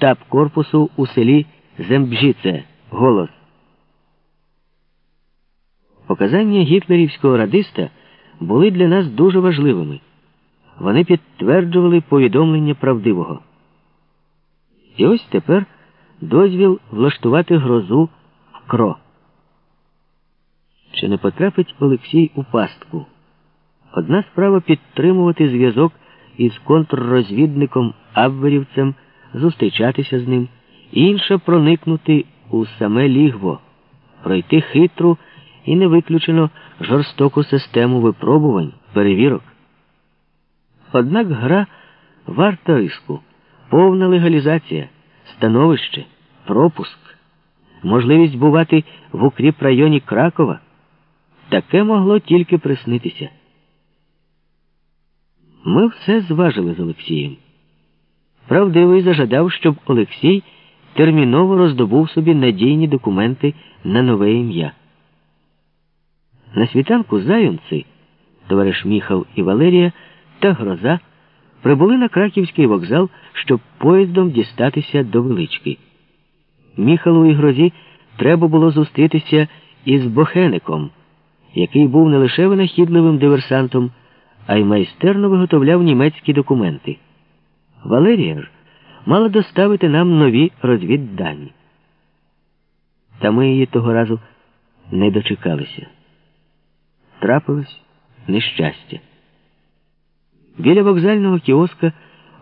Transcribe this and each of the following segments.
штаб корпусу у селі Зембжіце. Голос. Показання гітлерівського радиста були для нас дуже важливими. Вони підтверджували повідомлення правдивого. І ось тепер дозвіл влаштувати грозу в кро. Чи не потрапить Олексій у пастку? Одна справа підтримувати зв'язок із контррозвідником Абверівцем, зустрічатися з ним, інша проникнути у саме лігво, пройти хитру і не виключено жорстоку систему випробувань, перевірок. Однак гра варта риску, повна легалізація, становище, пропуск, можливість бувати в укріп районі Кракова. Таке могло тільки приснитися. Ми все зважили з Олексієм. Правдивий зажадав, щоб Олексій терміново роздобув собі надійні документи на нове ім'я. На світанку зайонці, товариш Міхал і Валерія та Гроза прибули на краківський вокзал, щоб поїздом дістатися до велички. Міхалу і Грозі треба було зустрітися із Бохеником, який був не лише винахідливим диверсантом, а й майстерно виготовляв німецькі документи. Валерія ж мала доставити нам нові розвіддані. Та ми її того разу не дочекалися. Трапилось нещастя. Біля вокзального кіоска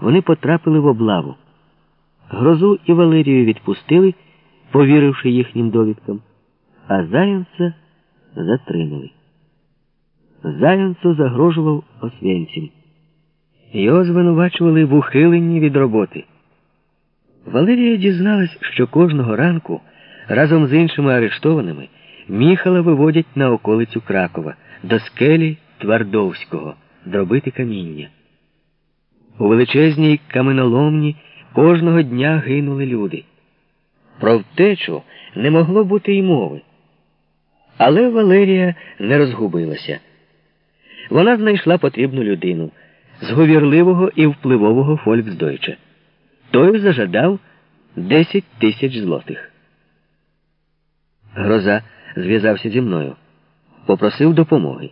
вони потрапили в облаву. Грозу і Валерію відпустили, повіривши їхнім довідкам, а Заянца затримали. Заянцу загрожував Освєнцім. Його звинувачували в ухиленні від роботи. Валерія дізналась, що кожного ранку разом з іншими арештованими Міхала виводять на околицю Кракова до скелі Твардовського дробити каміння. У величезній каменоломні кожного дня гинули люди. Про втечу не могло бути й мови. Але Валерія не розгубилася. Вона знайшла потрібну людину зговірливого і впливового Фольксдойча. Той зажадав 10 тисяч злотих. Гроза зв'язався зі мною, попросив допомоги.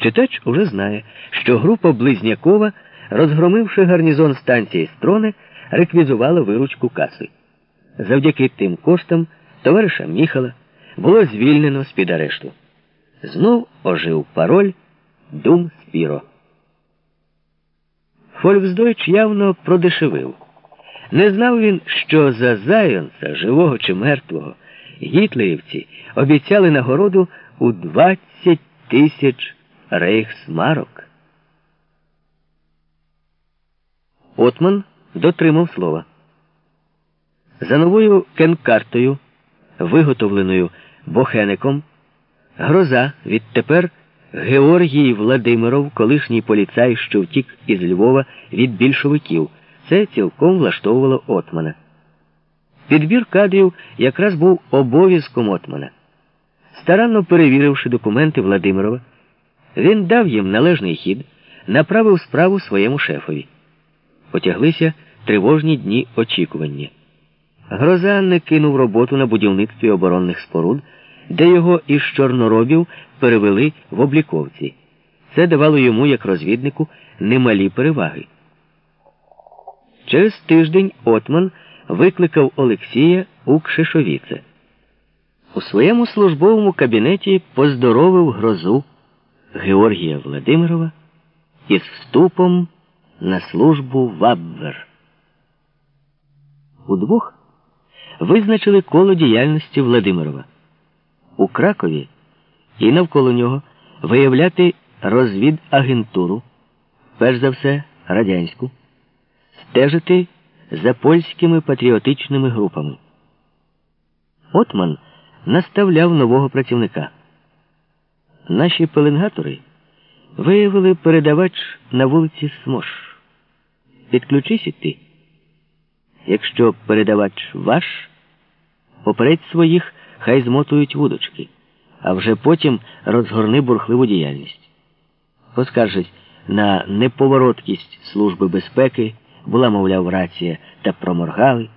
Читач уже знає, що група Близнякова, розгромивши гарнізон станції Строне, реквізувала виручку каси. Завдяки тим коштам товариша Міхала було звільнено з під арешту. Знов ожив пароль Дум Спіро. Фольксдойч явно продешевив. Не знав він, що за Зайонса, живого чи мертвого, гітлерівці обіцяли нагороду у 20 тисяч рейхсмарок. Отман дотримав слова. За новою кенкартою, виготовленою Бохеником, гроза відтепер Георгій Владимиров, колишній поліцай, що втік із Львова від більшовиків. Це цілком влаштовувало Отмана. Підбір кадрів якраз був обов'язком Отмана. Старанно перевіривши документи Владимирова, він дав їм належний хід, направив справу своєму шефові. Потяглися тривожні дні очікування. Гроза не кинув роботу на будівництві оборонних споруд, де його із чорноробів перевели в обліковці. Це давало йому, як розвіднику, немалі переваги. Через тиждень Отман викликав Олексія у Кшишовіце. У своєму службовому кабінеті поздоровив грозу Георгія Владимирова із вступом на службу в Абвер. Удвох визначили коло діяльності Владимирова. У Кракові і навколо нього виявляти розвідагентуру, перш за все радянську, стежити за польськими патріотичними групами. Отман наставляв нового працівника. Наші пеленгатори виявили передавач на вулиці Смош. Підключись і ти. Якщо передавач ваш, попередь своїх, хай змотують вудочки, а вже потім розгорни бурхливу діяльність. Поскаржись на неповороткість Служби безпеки, була, мовляв, рація, та проморгали.